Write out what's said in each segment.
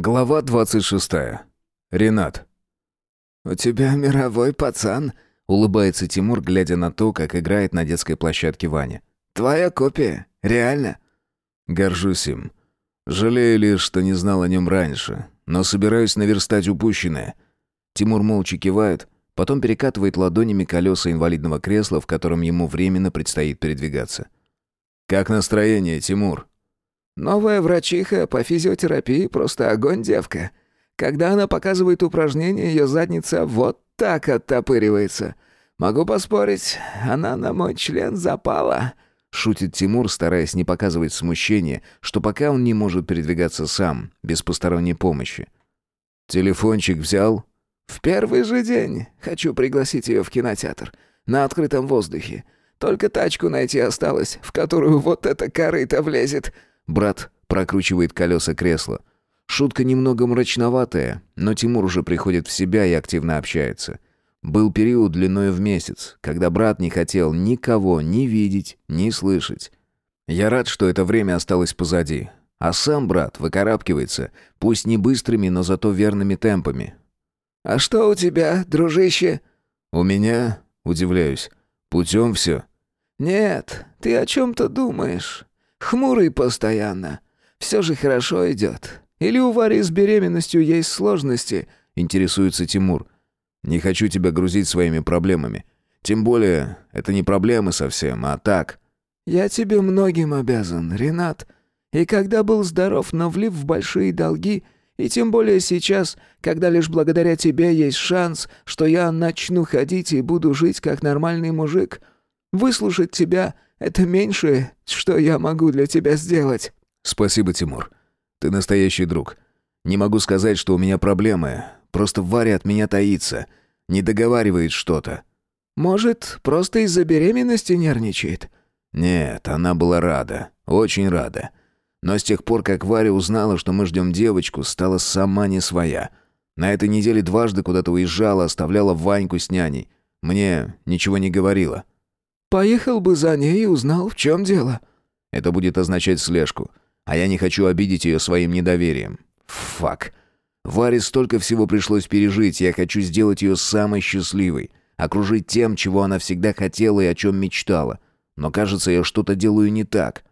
Глава 26. Ренат. «У тебя мировой пацан», — улыбается Тимур, глядя на то, как играет на детской площадке Ваня. «Твоя копия. Реально?» Горжусь им. Жалею лишь, что не знал о нем раньше, но собираюсь наверстать упущенное. Тимур молча кивает, потом перекатывает ладонями колеса инвалидного кресла, в котором ему временно предстоит передвигаться. «Как настроение, Тимур?» Новая врачиха по физиотерапии просто огонь девка. Когда она показывает упражнения, ее задница вот так оттопыривается. Могу поспорить, она на мой член запала. Шутит Тимур, стараясь не показывать смущения, что пока он не может передвигаться сам, без посторонней помощи. «Телефончик взял?» «В первый же день. Хочу пригласить ее в кинотеатр. На открытом воздухе. Только тачку найти осталось, в которую вот эта корыта влезет», Брат прокручивает колеса кресла. Шутка немного мрачноватая, но Тимур уже приходит в себя и активно общается. Был период длиной в месяц, когда брат не хотел никого ни видеть, ни слышать. Я рад, что это время осталось позади. А сам брат выкарабкивается, пусть не быстрыми, но зато верными темпами. «А что у тебя, дружище?» «У меня?» — удивляюсь. «Путем все?» «Нет, ты о чем-то думаешь. Хмурый постоянно. Все же хорошо идет. Или у Вари с беременностью есть сложности?» — интересуется Тимур. «Не хочу тебя грузить своими проблемами. Тем более, это не проблемы совсем, а так...» «Я тебе многим обязан, Ренат. И когда был здоров, но влив в большие долги, и тем более сейчас, когда лишь благодаря тебе есть шанс, что я начну ходить и буду жить как нормальный мужик, выслушать тебя — это меньшее, что я могу для тебя сделать». «Спасибо, Тимур. Ты настоящий друг. Не могу сказать, что у меня проблемы. Просто Варя от меня таится. Не договаривает что-то». «Может, просто из-за беременности нервничает?» «Нет, она была рада. Очень рада. Но с тех пор, как Варя узнала, что мы ждем девочку, стала сама не своя. На этой неделе дважды куда-то уезжала, оставляла Ваньку с няней. Мне ничего не говорила. Поехал бы за ней и узнал, в чем дело». Это будет означать слежку. А я не хочу обидеть ее своим недоверием. Фак. Варе столько всего пришлось пережить, я хочу сделать ее самой счастливой. Окружить тем, чего она всегда хотела и о чем мечтала. Но кажется, я что-то делаю не так.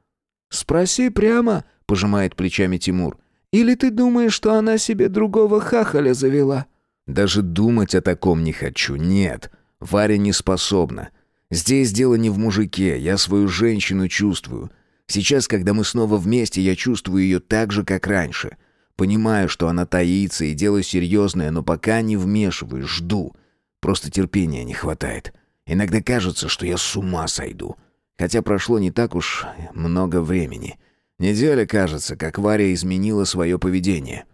«Спроси прямо», — пожимает плечами Тимур. «Или ты думаешь, что она себе другого хахаля завела?» «Даже думать о таком не хочу, нет. Варя не способна. Здесь дело не в мужике, я свою женщину чувствую. Сейчас, когда мы снова вместе, я чувствую ее так же, как раньше. Понимаю, что она таится и дело серьезное, но пока не вмешиваюсь, жду. Просто терпения не хватает. Иногда кажется, что я с ума сойду. Хотя прошло не так уж много времени. Неделя, кажется, как Варя изменила свое поведение.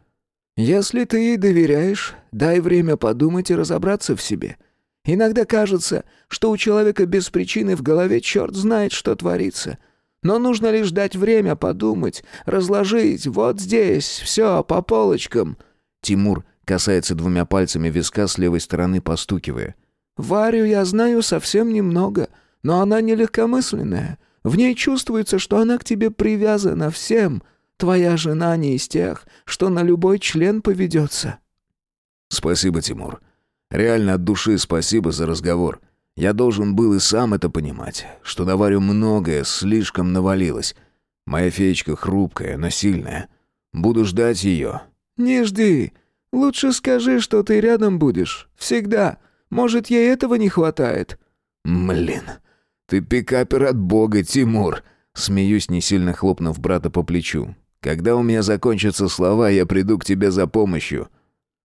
«Если ты ей доверяешь, дай время подумать и разобраться в себе. Иногда кажется, что у человека без причины в голове черт знает, что творится. Но нужно лишь дать время подумать, разложить вот здесь все по полочкам». Тимур касается двумя пальцами виска с левой стороны, постукивая. «Варю я знаю совсем немного, но она не легкомысленная. В ней чувствуется, что она к тебе привязана всем. Твоя жена не из тех, что на любой член поведется». «Спасибо, Тимур. Реально от души спасибо за разговор. Я должен был и сам это понимать, что на Варю многое слишком навалилось. Моя феечка хрупкая, но сильная. Буду ждать ее». «Не жди. Лучше скажи, что ты рядом будешь. Всегда. Может, ей этого не хватает». «Млин, ты пикапер от бога, Тимур!» Смеюсь, не сильно хлопнув брата по плечу. «Когда у меня закончатся слова, я приду к тебе за помощью».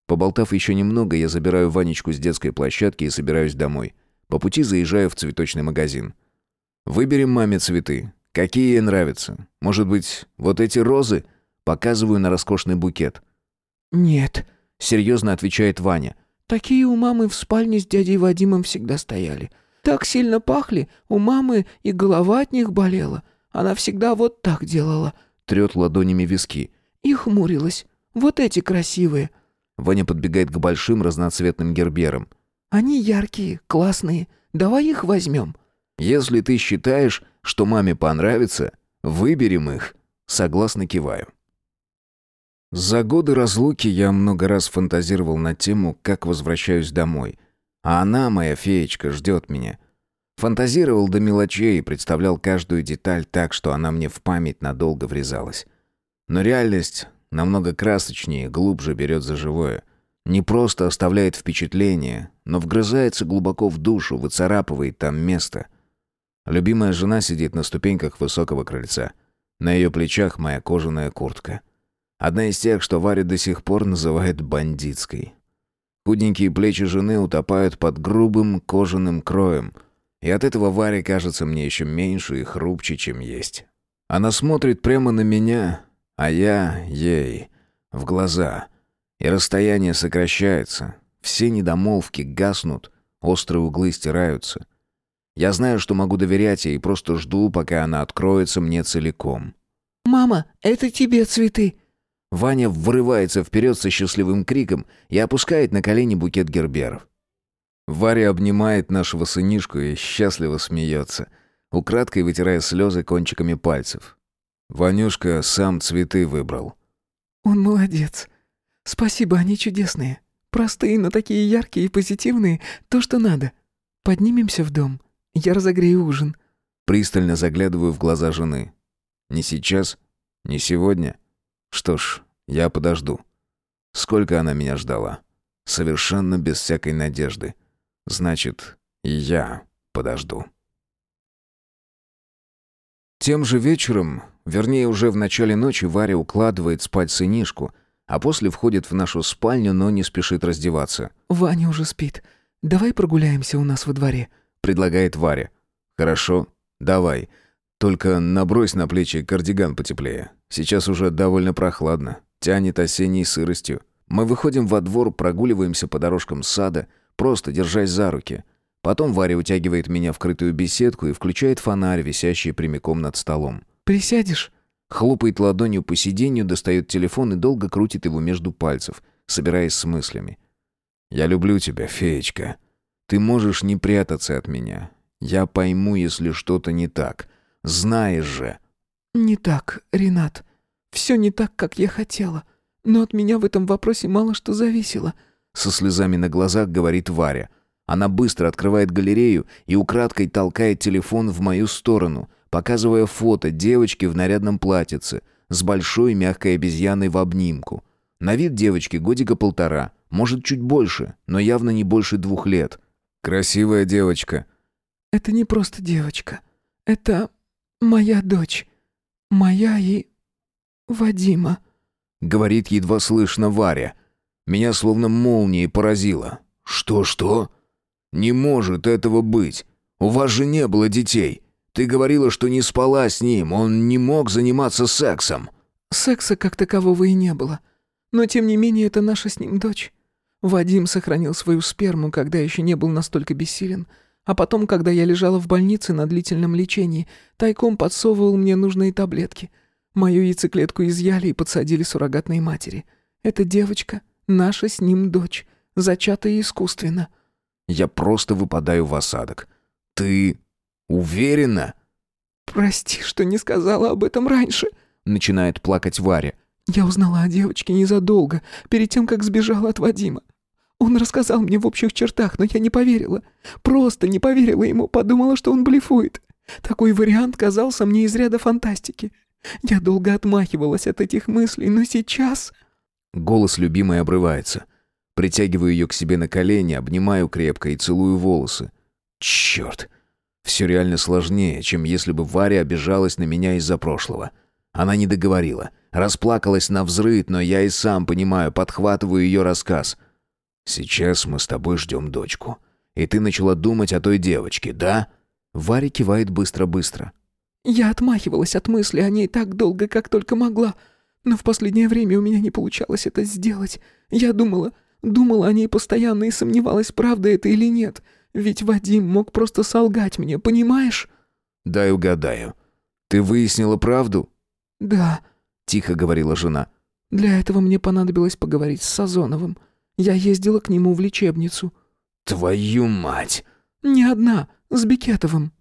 Поболтав еще немного, я забираю Ванечку с детской площадки и собираюсь домой. По пути заезжаю в цветочный магазин. Выберем маме цветы. Какие ей нравятся? Может быть, вот эти розы? Показываю на роскошный букет. «Нет», — серьезно отвечает Ваня. «Такие у мамы в спальне с дядей Вадимом всегда стояли. Так сильно пахли, у мамы и голова от них болела. Она всегда вот так делала». Трет ладонями виски. «И хмурилась. Вот эти красивые». Ваня подбегает к большим разноцветным герберам. «Они яркие, классные. Давай их возьмем». «Если ты считаешь, что маме понравится, выберем их». Согласно киваю. За годы разлуки я много раз фантазировал на тему, как возвращаюсь домой. А она, моя феечка, ждет меня. Фантазировал до мелочей и представлял каждую деталь так, что она мне в память надолго врезалась. Но реальность намного красочнее, глубже берет за живое. Не просто оставляет впечатление, но вгрызается глубоко в душу, выцарапывает там место. Любимая жена сидит на ступеньках высокого крыльца. На ее плечах моя кожаная куртка. Одна из тех, что Варя до сих пор называет бандитской. Худенькие плечи жены утопают под грубым кожаным кроем, и от этого Варя кажется мне еще меньше и хрупче, чем есть. Она смотрит прямо на меня, а я ей в глаза — и расстояние сокращается, все недомолвки гаснут, острые углы стираются. Я знаю, что могу доверять ей просто жду, пока она откроется мне целиком. «Мама, это тебе цветы!» Ваня врывается вперед со счастливым криком и опускает на колени букет герберов. Варя обнимает нашего сынишку и счастливо смеется, украдкой вытирая слезы кончиками пальцев. Ванюшка сам цветы выбрал. «Он молодец. Спасибо, они чудесные. Простые, но такие яркие и позитивные. То, что надо. Поднимемся в дом. Я разогрею ужин». Пристально заглядываю в глаза жены. «Не сейчас? Не сегодня? Что ж, я подожду». Сколько она меня ждала? Совершенно без всякой надежды. Значит, и я подожду. Тем же вечером, вернее уже в начале ночи, Варя укладывает спать сынишку — а после входит в нашу спальню, но не спешит раздеваться. «Ваня уже спит. Давай прогуляемся у нас во дворе», — предлагает Варя. «Хорошо, давай. Только набрось на плечи кардиган потеплее. Сейчас уже довольно прохладно, тянет осенней сыростью. Мы выходим во двор, прогуливаемся по дорожкам сада, просто держась за руки. Потом Варя утягивает меня в крытую беседку и включает фонарь, висящий прямиком над столом. «Присядешь?» Хлопает ладонью по сиденью, достает телефон и долго крутит его между пальцев, собираясь с мыслями. «Я люблю тебя, феечка. Ты можешь не прятаться от меня. Я пойму, если что-то не так. Знаешь же». «Не так, Ренат. Все не так, как я хотела. Но от меня в этом вопросе мало что зависело». Со слезами на глазах говорит Варя. Она быстро открывает галерею и украдкой толкает телефон в мою сторону — показывая фото девочки в нарядном платьице с большой мягкой обезьяной в обнимку. На вид девочки годика полтора, может, чуть больше, но явно не больше двух лет. Красивая девочка. «Это не просто девочка. Это моя дочь. Моя и... Вадима», — говорит едва слышно Варя. Меня словно молнией поразило. «Что-что? Не может этого быть. У вас же не было детей. Ты говорила, что не спала с ним, он не мог заниматься сексом». «Секса как такового и не было. Но тем не менее это наша с ним дочь. Вадим сохранил свою сперму, когда еще не был настолько бессилен. А потом, когда я лежала в больнице на длительном лечении, тайком подсовывал мне нужные таблетки. Мою яйцеклетку изъяли и подсадили суррогатной матери. Эта девочка — наша с ним дочь, зачатая искусственно». «Я просто выпадаю в осадок. Ты «Уверена?» «Прости, что не сказала об этом раньше», — начинает плакать Варя. «Я узнала о девочке незадолго, перед тем, как сбежала от Вадима. Он рассказал мне в общих чертах, но я не поверила. Просто не поверила ему, подумала, что он блефует. Такой вариант казался мне из ряда фантастики. Я долго отмахивалась от этих мыслей, но сейчас...» Голос любимой обрывается. Притягиваю ее к себе на колени, обнимаю крепко и целую волосы. «Черт!» Все реально сложнее, чем если бы Варя обижалась на меня из-за прошлого. Она не договорила, расплакалась на взрыв, но я и сам понимаю, подхватываю ее рассказ. «Сейчас мы с тобой ждем дочку. И ты начала думать о той девочке, да?» Варя кивает быстро-быстро. «Я отмахивалась от мысли о ней так долго, как только могла. Но в последнее время у меня не получалось это сделать. Я думала, думала о ней постоянно и сомневалась, правда это или нет. Ведь Вадим мог просто солгать мне, понимаешь?» «Дай угадаю. Ты выяснила правду?» «Да», — тихо говорила жена. «Для этого мне понадобилось поговорить с Сазоновым. Я ездила к нему в лечебницу». «Твою мать!» «Не одна, с Бекетовым.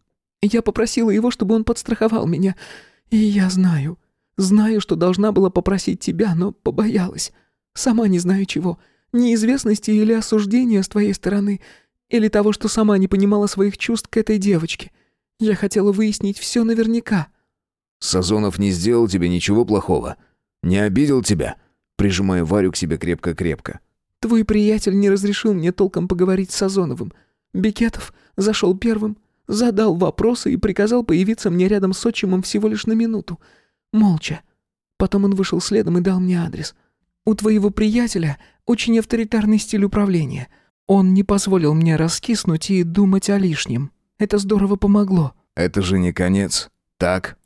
Я попросила его, чтобы он подстраховал меня. И я знаю, Знаю, что должна была попросить тебя, но побоялась. Сама не знаю чего. Неизвестности или осуждения с твоей стороны, или того, что сама не понимала своих чувств к этой девочке. Я хотела выяснить все наверняка». «Сазонов не сделал тебе ничего плохого? Не обидел тебя?» Прижимая Варю к себе крепко-крепко. «Твой приятель не разрешил мне толком поговорить с Сазоновым. Бекетов зашел первым, задал вопросы и приказал появиться мне рядом с отчимом всего лишь на минуту. Молча. Потом он вышел следом и дал мне адрес. У твоего приятеля очень авторитарный стиль управления. Он не позволил мне раскиснуть и думать о лишнем. Это здорово помогло. Это же не конец. Так?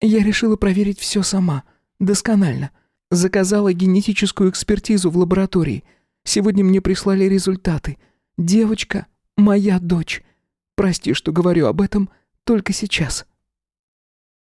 Я решила проверить все сама. Досконально. Заказала генетическую экспертизу в лаборатории. Сегодня мне прислали результаты. Девочка — моя дочь. Прости, что говорю об этом только сейчас.